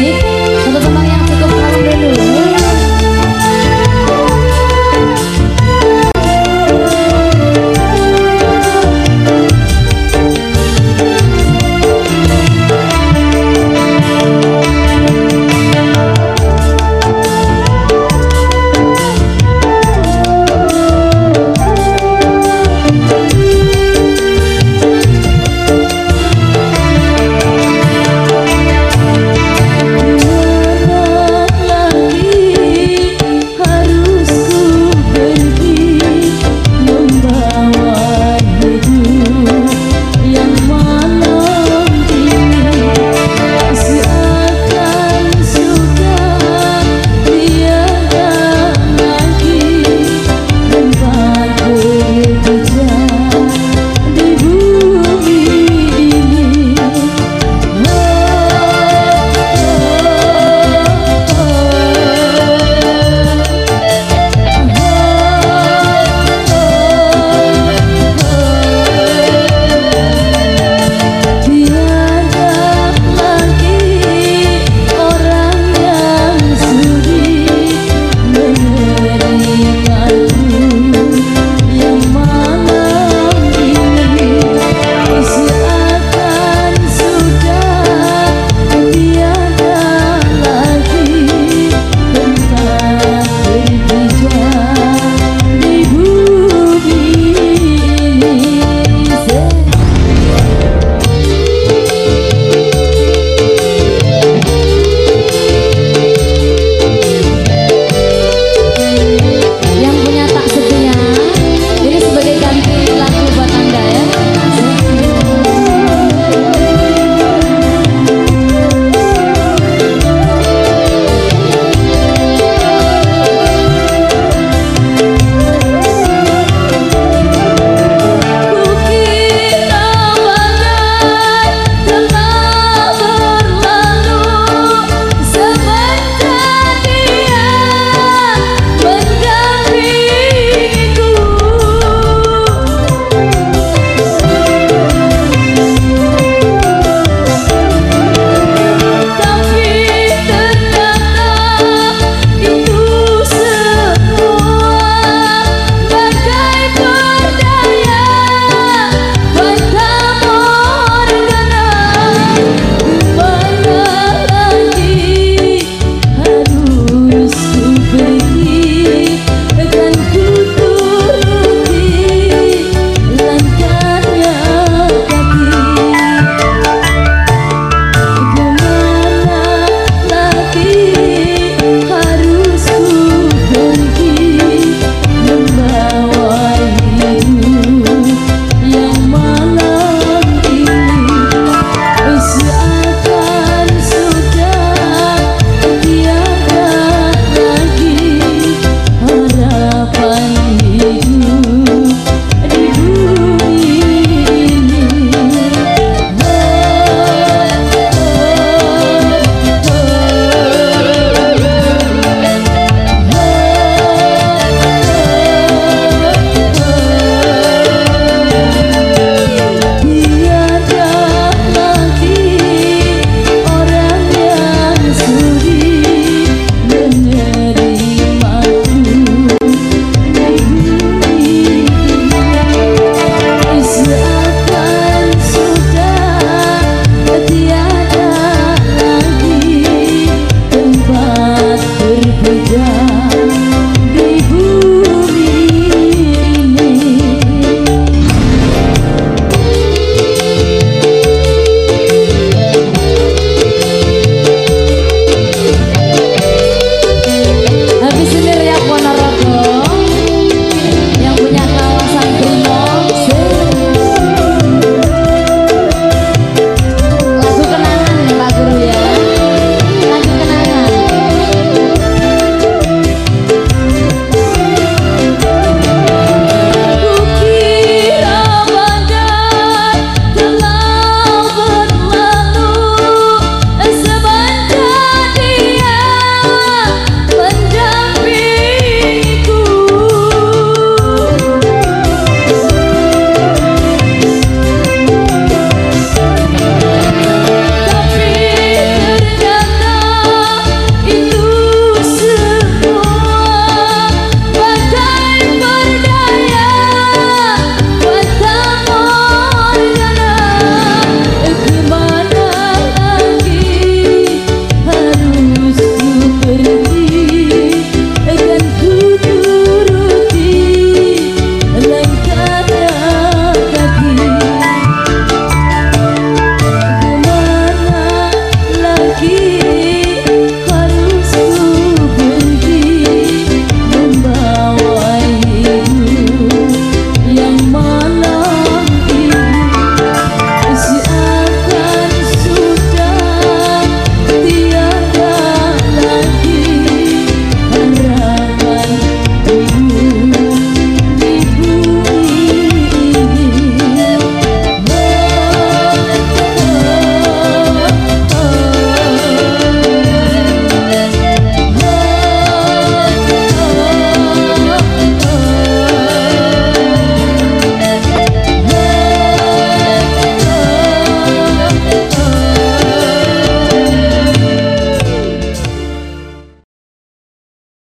Nick.